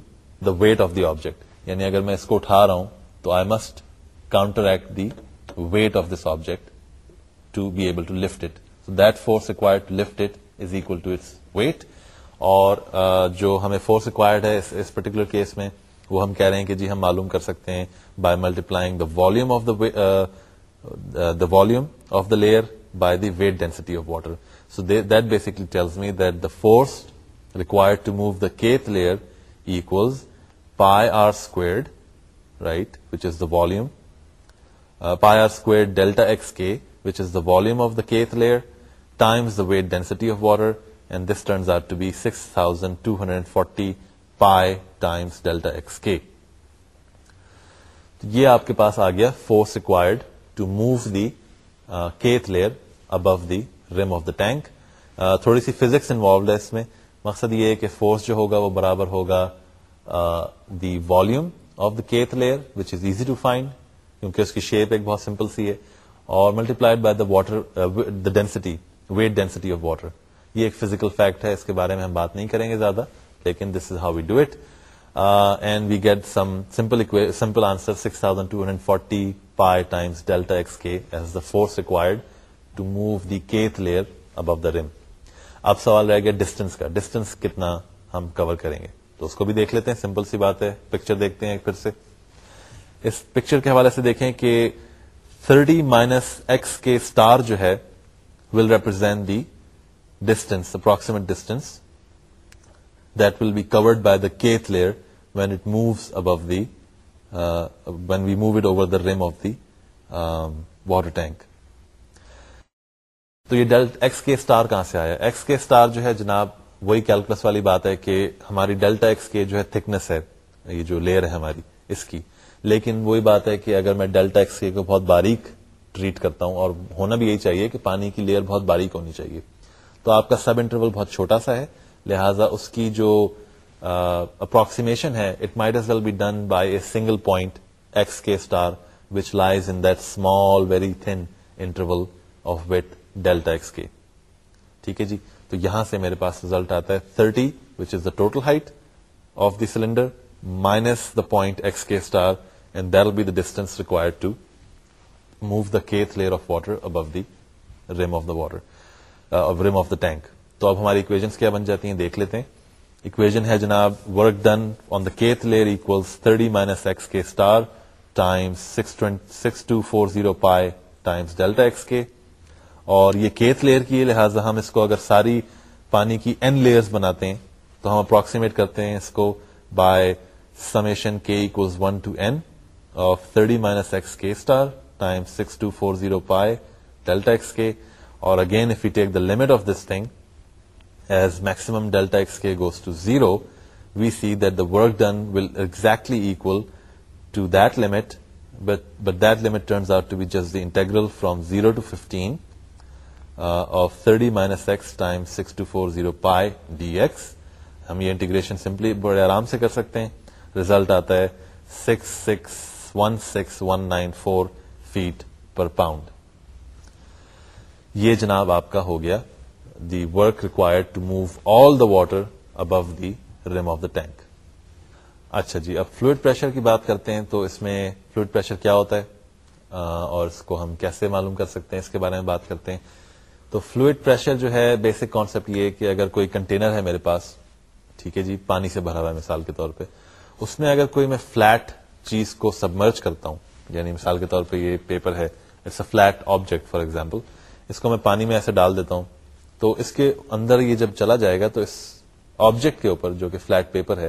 the weight of the object یعنی اگر میں اس کو اٹھا رہا ہوں تو I must counter the weight of this object to be able to lift it so that force to lift it is equal to its weight اور جو ہمیں فورس ریکوائرڈ ہے اس پرٹیکولر کیس میں وہ ہم کہہ رہے ہیں کہ جی ہم معلوم کر سکتے ہیں the multi of the volume ووم of the layer weight density of water that basically force required right which is the وال pi order delta s k volume of the kth layer times weight density of water and this turns are to be six thousand two hundred forty pi times delta s k یہ آپ کے پاس آ گیا force required to move the kth layer above the rim of the tank تھوڑی سی physics involved ہے اس میں مقصد یہ ہے کہ فورس جو ہوگا وہ برابر ہوگا the of the kth layer which is easy to find کیونکہ اس کی شیپ ایک بہت سمپل سی ہے اور multiplied by the water the density weight density of water یہ ایک فزیکل فیکٹ ہے اس کے بارے میں ہم بات نہیں کریں گے زیادہ لیکن this is how we do it and we get some simple simple answer six thousand two hundred forty times deltas k force required to مو کی ریم اب سوال رہ گیا ڈسٹینس کا ڈسٹینس کتنا ہم کور کریں گے تو اس کو بھی دیکھ لیتے ہیں سمپل سی بات ہے پکچر دیکھتے ہیں پھر سے سے اس پکچر کے حوالے دیکھیں کہ 30 مائنس ایکس کے اسٹار جو ہے will represent the distance approximate distance that will be covered by the kth layer when it moves above the when we move the water tank تو کہاں سے آیا ایکس کے اسٹار جو ہے جناب وہی کیلکولس والی بات ہے کہ ہماری ایکس کے جو ہے تھکنس ہے یہ جو لیئر ہے ہماری اس کی لیکن وہی بات ہے کہ اگر میں ڈیلٹا ایکس کے کو بہت باریک ٹریٹ کرتا ہوں اور ہونا بھی یہی چاہیے کہ پانی کی لیئر بہت باریک ہونی چاہیے تو آپ کا سب انٹرول بہت چھوٹا سا ہے لہٰذا اس کی جو اپروکسیمیشن ہے it might as well be done by a single point x k star which lies in that small very thin interval of delta x k ٹھیک ہے جی تو یہاں سے میرے پاس ریزلٹ آتا ہے 30 which is the total height of the cylinder minus the point x k star and will be the distance required to move the kth layer of water above the rim of the water rim of the tank تو اب ہماری equations کیا بن جاتی ہیں دیکھ لیتے ہیں equation ہے جناب work done on the kth layer equals thirty minus x k star times six two four zero pi times delta x k اور یہ کیتھ لیئر کی لہٰذا ہم اس کو اگر ساری پانی کی این لیئرز بناتے ہیں تو ہم اپروکسیمیٹ کرتے ہیں اس کو by summation k equals one to n of thirty minus x k star times six two four zero pi delta x k اور again if you take the limit of this thing as 0, we k goes to zero we see the work done will limit, limit but that out to be to be from zero to from of to minus x time six two four zero pi d dx ہم یہ integration simply بڑے آرام سے کر سکتے ہیں result آتا ہے six six one six one nine four feet per pound یہ جناب آپ کا ہو گیا the work required to move all the water above the rim of the tank اچھا جی اب فلوئڈ پریشر کی بات کرتے ہیں تو اس میں فلوئڈ پریشر کیا ہوتا ہے اور اس کو ہم کیسے معلوم کر سکتے ہیں اس کے بارے میں بات کرتے ہیں تو فلوئڈ پریشر جو ہے بیسک کانسیپٹ یہ کہ اگر کوئی کنٹینر ہے میرے پاس ٹھیک ہے جی پانی سے بھرا ہوا ہے مثال کے طور پہ اس میں اگر کوئی میں فلیٹ چیز کو سبمرج کرتا ہوں یعنی مثال کے طور پہ یہ پیپر ہے it's a flat object for example اس کو میں پانی میں ایسے ڈال دیتا ہوں تو اس کے اندر یہ جب چلا جائے گا تو اس آبجیکٹ کے اوپر جو کہ فلیٹ پیپر ہے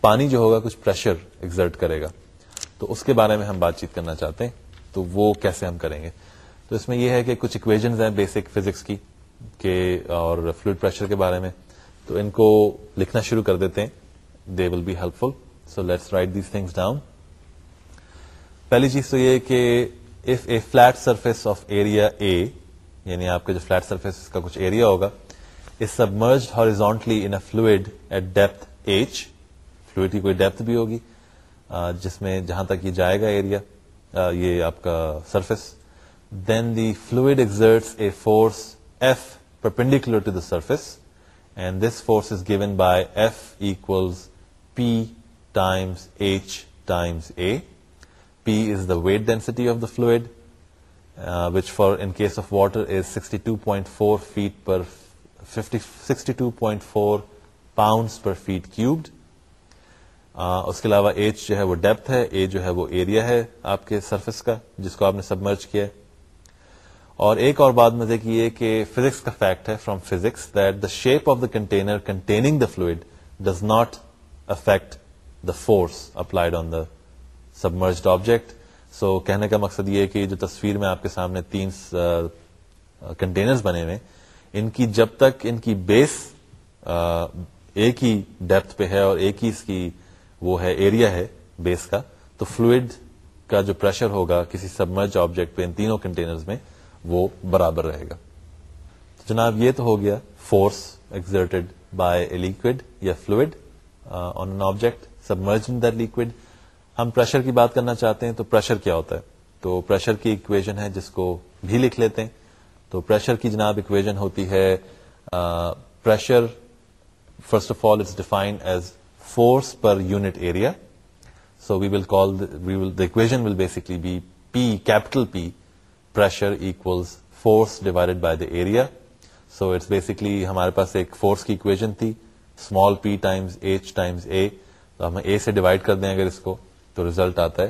پانی جو ہوگا کچھ پریشر ایکزرٹ کرے گا تو اس کے بارے میں ہم بات چیت کرنا چاہتے ہیں تو وہ کیسے ہم کریں گے تو اس میں یہ ہے کہ کچھ اکویژ ہیں بیسک فزکس کی کہ اور فلوئڈ پریشر کے بارے میں تو ان کو لکھنا شروع کر دیتے ہیں they will be helpful so let's write these things down پہلی چیز تو یہ کہ if a flat surface of area a یعنی آپ کے جو فلیٹ سرفیس کا کچھ ایریا ہوگا اس سب fluid at depth h fluid کی کوئی ڈیپتھ بھی ہوگی جس میں جہاں تک یہ جائے گا ایریا یہ آپ کا surface then the fluid exert a force f perpendicular to the surface and this force is given by f equals p times h times a p is the weight density of the fluid which for in case of water is sixty two point four feet per pounds sixty two point four pound per feet cubed اس کے علاوہ age جو ہے وہ depth ہے age جو ہے وہ area ہے آپ کے سرفس کا جس کو آپ نے سبمرج کیا ہے اور ایک اور بات مزے کی یہ کہ فزکس کا فیکٹ ہے from physics that the shape of the container containing the fluid does not affect the force applied on the submerged object so کہنے کا مقصد یہ کہ جو تصویر میں آپ کے سامنے تین کنٹینرز بنے ہوئے ان کی جب تک ان کی بیس ایک ہی ڈیپتھ پہ ہے اور ایک ہی اس کی وہ ہے ایریا ہے بیس کا تو فلوئڈ کا جو پریشر ہوگا کسی سبمرج آبجیکٹ پہ ان تینوں کنٹینرز میں وہ برابر رہے گا جناب یہ تو ہو گیا force exerted by a liquid یا fluid on an object in the liquid ہم پریشر کی بات کرنا چاہتے ہیں تو پریشر کیا ہوتا ہے تو پریشر کی اکویژن ہے جس کو بھی لکھ لیتے ہیں تو پریشر کی جناب اکویژن ہوتی ہے pressure first of all it's defined as force per unit area so we will call we will the equation will basically be p capital p pressure equal force divided by the area so it's basically ہمارے پاس ایک force کی equation تھی small p times h times a تو ہم a سے divide کر دیں اگر اس کو تو ریزلٹ آتا ہے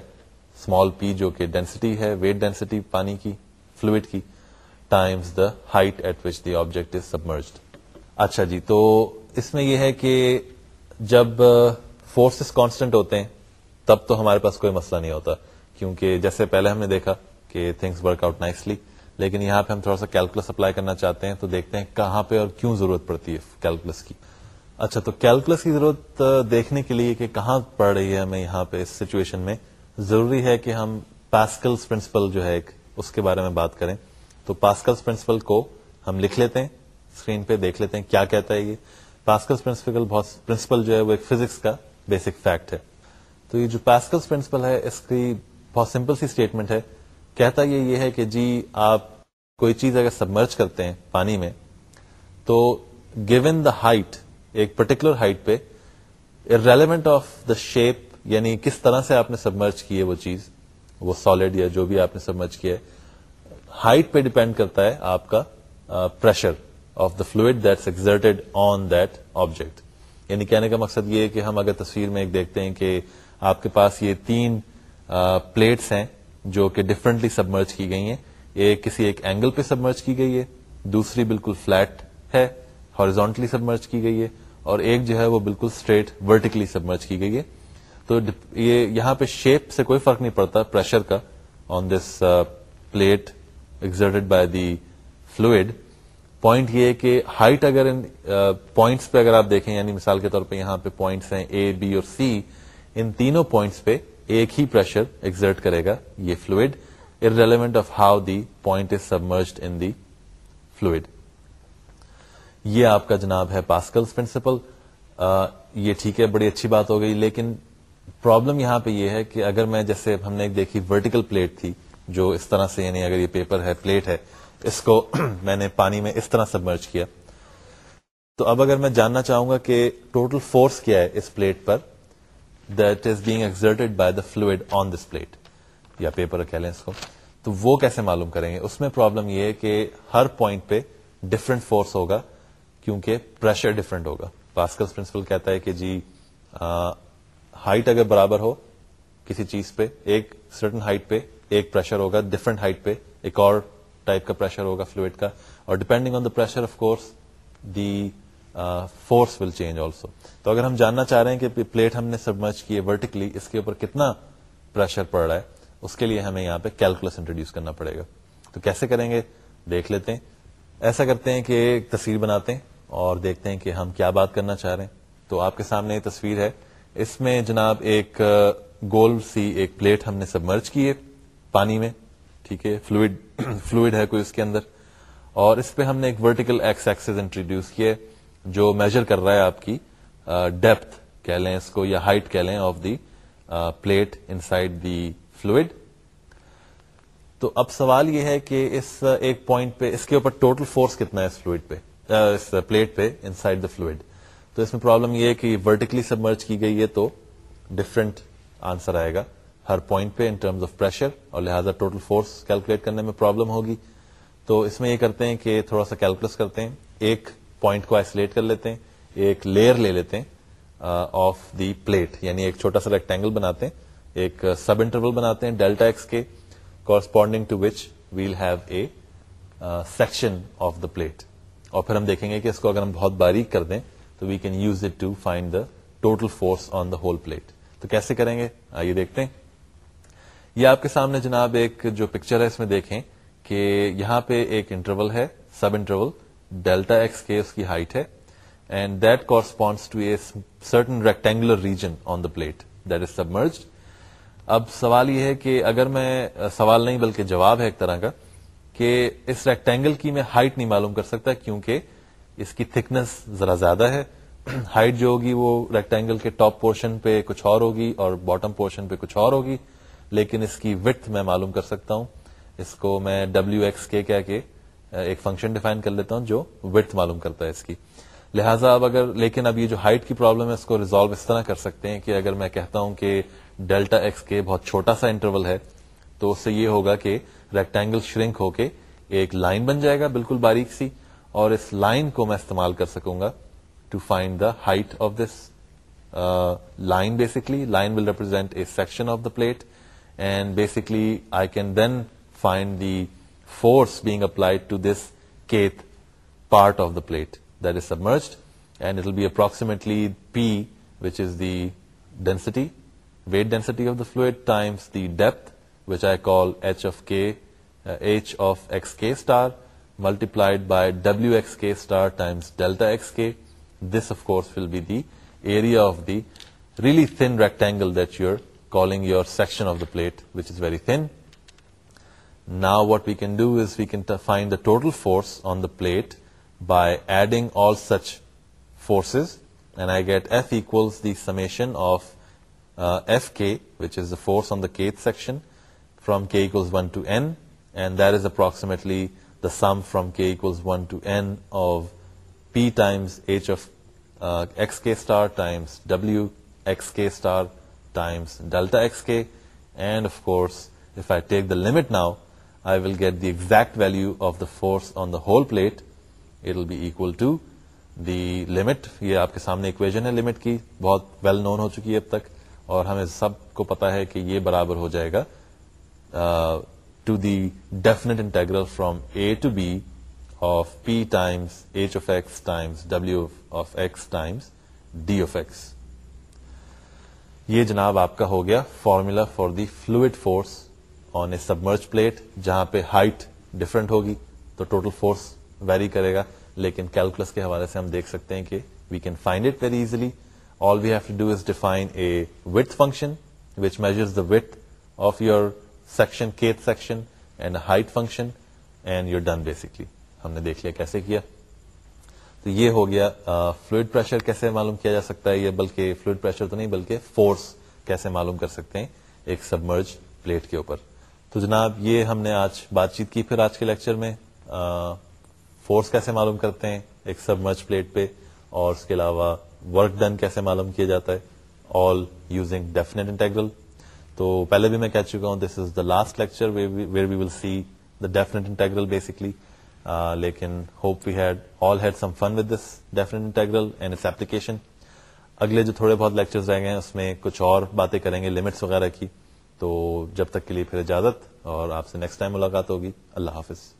اسمال پی جو کہ ڈینسٹی ہے ویٹ ڈینسٹی پانی کی فلوئڈ کی times the height at which the object is submerged اچھا جی تو اس میں یہ ہے کہ جب فورسز کانسٹنٹ ہوتے ہیں تب تو ہمارے پاس کوئی مسئلہ نہیں ہوتا کیونکہ جیسے پہلے ہم نے دیکھا کہ تھنگس ورک آؤٹ نائسلی لیکن یہاں پہ ہم تھوڑا سا کیلکولس اپلائی کرنا چاہتے ہیں تو دیکھتے ہیں کہاں پہ اور کیوں ضرورت پڑتی ہے کیلکولس کی اچھا تو کیلکولس کی ضرورت دیکھنے کے لیے کہ کہاں پڑ رہی ہے ہمیں یہاں پہ اس سچویشن میں ضروری ہے کہ ہم پاسکلس پرنسپل جو ہے ایک اس کے بارے میں بات کریں تو پاسکلس پرنسپل کو ہم لکھ لیتے ہیں اسکرین پہ دیکھ لیتے ہیں کیا کہتا ہے یہ پاسکلس پرنسپل بہت پرنسپل جو ہے وہ ایک فزکس کا بیسک فیکٹ ہے تو یہ جو پاسکلس پرنسپل ہے اس کی بہت سمپل سی اسٹیٹمنٹ ہے کہتا یہ یہ ہے کہ جی آپ کوئی چیز اگر سبمرج کرتے ہیں پانی میں تو گیون دا ہائٹ ایک پرٹیکولر ہائٹ پہ ریلیونٹ آف دا شیپ یعنی کس طرح سے آپ نے سبمرج کی ہے وہ چیز وہ سالڈ یا جو بھی آپ نے سبمرج کیا ہے ہائٹ پہ ڈپینڈ کرتا ہے آپ کا pressure of the fluid that's on that object یعنی کہنے کا مقصد یہ ہے کہ ہم اگر تصویر میں ایک دیکھتے ہیں کہ آپ کے پاس یہ تین پلیٹس ہیں جو کہ ڈفرنٹلی سبمرج کی گئی ہیں ایک کسی ایک اینگل پہ سبمرج کی گئی ہے دوسری بالکل فلیٹ ہے ہارزونٹلی سبمرج کی گئی ہے اور ایک جو ہے وہ بالکل اسٹریٹ ورٹیکلی سبمرج کی گئی ہے تو یہ یہاں پہ شیپ سے کوئی فرق نہیں پڑتا پریشر کا on this plate exerted by the fluid point یہ کہ ہائٹ اگر ان پوائنٹس uh, پہ اگر آپ دیکھیں یعنی مثال کے طور پہ یہاں پہ پوائنٹس ہیں اے بی اور سی ان تینوں پوائنٹس پہ ایک ہی پریشر ایگزٹ کرے گا یہ fluid irrelevant of how the point is submerged in the fluid یہ آپ کا جناب ہے پاسکلس پرنسپل یہ ٹھیک ہے بڑی اچھی بات ہو گئی لیکن پرابلم یہاں پہ یہ ہے کہ اگر میں جیسے ہم نے دیکھی ورٹیکل پلیٹ تھی جو اس طرح سے یعنی اگر یہ پیپر ہے پلیٹ ہے اس کو میں نے پانی میں اس طرح سبمرج مرچ کیا تو اب اگر میں جاننا چاہوں گا کہ ٹوٹل فورس کیا ہے اس plate per that is being exerted by the fluid on this plate یا پیپر کہہ لیں اس کو تو وہ کیسے معلوم کریں گے اس میں پرابلم یہ ہے کہ ہر پوائنٹ پہ ڈفرنٹ فورس ہوگا کیونکہ پریشر ڈفرینٹ ہوگا پاسکل پرنسپل کہتا ہے کہ جی ہائٹ اگر برابر ہو کسی چیز پہ ایک سرٹن ہائٹ پہ ایک پریشر ہوگا ڈفرینٹ ہائٹ پہ ایک اور ٹائپ کا پریشر ہوگا فلوئڈ کا اور depending force will change also تو اگر ہم جاننا چاہ رہے ہیں کہ پلیٹ ہم نے سبمرج کی ورٹیکلی اس کے اوپر کتنا پریشر پڑ رہا ہے اس کے لیے ہمیں یہاں پہ کیلکولس انٹروڈیوس کرنا پڑے گا تو کیسے کریں گے دیکھ لیتے ہیں ایسا کرتے ہیں کہ ایک تصویر بناتے ہیں اور دیکھتے ہیں کہ ہم کیا بات کرنا چاہ رہے ہیں تو آپ کے سامنے یہ تصویر ہے اس میں جناب ایک گول سی ایک پلیٹ ہم نے سبمرج کی ہے پانی میں ٹھیک ہے فلوئڈ فلوئڈ ہے کوئی اس کے اندر اور اس پہ ہم نے ایک ورٹیکل ایکس ایکسز انٹروڈیوس کیے جو میجر کر رہا ہے آپ کی ڈیپتھ کہہ لیں اس کو یا ہائٹ کہہ لیں of the plate inside the fluid تو اب سوال یہ ہے کہ اس ایک پوائنٹ پہ اس کے اوپر ٹوٹل فورس کتنا ہے اس فلوئڈ پہ پلیٹ پہ ان سائڈ دا فلوئڈ تو اس میں پرابلم یہ ہے کہ ورٹیکلی سب مرچ کی گئی ہے تو ڈفرنٹ آنسر آئے گا ہر پوائنٹ پہ ان ٹرمز آف پریشر اور لہٰذا ٹوٹل فورس کیلکولیٹ کرنے میں پرابلم ہوگی تو اس میں یہ کرتے ہیں کہ تھوڑا سا کیلکولس کرتے ہیں ایک پوائنٹ کو آئسولیٹ کر لیتے ہیں ایک لیئر لے لیتے ہیں آف دی پلیٹ یعنی ایک چھوٹا سا ریکٹینگل بناتے ہیں ایک سب uh, انٹرول بناتے ہیں delta x k corresponding to which we'll have a section of the plate اور پھر ہم دیکھیں گے کہ اس کو اگر ہم بہت باریک کر دیں تو we can use it to find the total force on the whole plate تو کیسے کریں گے آئیے دیکھتے ہیں یہ آپ کے سامنے جناب ایک جو پکچر ہے اس میں دیکھیں کہ یہاں پہ ایک انٹرول ہے subinterval delta x k اس کی ہائٹ ہے and that corresponds to a certain rectangular region on the plate that is submerged اب سوال یہ ہے کہ اگر میں سوال نہیں بلکہ جواب ہے ایک طرح کا کہ اس ریکٹینگل کی میں ہائٹ نہیں معلوم کر سکتا کیونکہ اس کی تھکنس ذرا زیادہ ہے ہائٹ جو ہوگی وہ ریکٹینگل کے ٹاپ پورشن پہ کچھ اور ہوگی اور باٹم پورشن پہ کچھ اور ہوگی لیکن اس کی وتھ میں معلوم کر سکتا ہوں اس کو میں ڈبلو ایکس کے کیا کہ ایک فنکشن ڈیفائن کر لیتا ہوں جو وتھ معلوم کرتا ہے اس کی لہٰذا اب اگر لیکن اب یہ جو ہائٹ کی پرابلم ہے اس کو ریزالو اس طرح کر سکتے ہیں کہ اگر میں کہتا ہوں کہ ڈیلٹا ایکس کے بہت چھوٹا سا انٹرول ہے تو اس سے یہ ہوگا کہ ریکٹینگل شرنک ہو کے ایک لائن بن جائے گا بالکل باریک سی اور اس لائن کو میں استعمال کر سکوں گا to find the height of this line basically line will represent a section of the plate and basically I can then find the force being applied to this kth part of the plate that is submerged and it will be approximately p which is the density weight density of the fluid times the depth which I call h of xk uh, star multiplied by wxk star times delta xk. This of course will be the area of the really thin rectangle that you're calling your section of the plate, which is very thin. Now what we can do is we can find the total force on the plate by adding all such forces, and I get F equals the summation of uh, Fk, which is the force on the kth section, from K equals one to M and this approximately the sum from K ایوز one to M of P times H of double delta and of course I take the limit now I will get the exact value of the force on the whole plate it will be L to that یہ آپ کے سامنے limit کی بہت well نو ہو چکی ہے اب تک اور ہمیں سب کو پتا ہے کہ یہ برابر ہو جائے گا to the definite integral from a to b of p times h of x times W of x times d x یہ جناب آپ کا ہو گیا formula for the fluid force on a submerged plate جہاں پہ ہائٹ ڈفرینٹ ہوگی تو ٹوٹل فورس ویری کرے گا لیکن کیلکولس کے حوالے سے ہم دیکھ سکتے ہیں کہ we can find it very easily all we have to do is define a width function which measures the width of your section kth section and height function and you done basically ہم نے دیکھ لیا کیسے کیا تو یہ ہو گیا fluid pressure کیسے معلوم کیا جا سکتا ہے یہ بلکہ فلوئڈ پریشر تو نہیں بلکہ فورس کیسے معلوم کر سکتے ہیں ایک سبمرج پلیٹ کے اوپر تو جناب یہ ہم نے آج بات چیت کی پھر آج کے لیکچر میں فورس کیسے معلوم کرتے ہیں ایک سبمرج پلیٹ پہ اور اس کے علاوہ ورک ڈن کیسے معلوم کیا جاتا ہے آل یوزنگ ڈیفینیٹ انٹیگرل تو پہلے بھی میں کہہ چکا ہوں this is the last lecture where we will see the basically لیکن hope we had all had some fun this and application اگلے جو تھوڑے بہت لیکچر رہ گئے اس میں کچھ اور باتیں کریں گے لمٹس وغیرہ کی تو جب تک کے لیے پھر اجازت اور آپ سے نیکسٹ ٹائم ملاقات ہوگی اللہ حافظ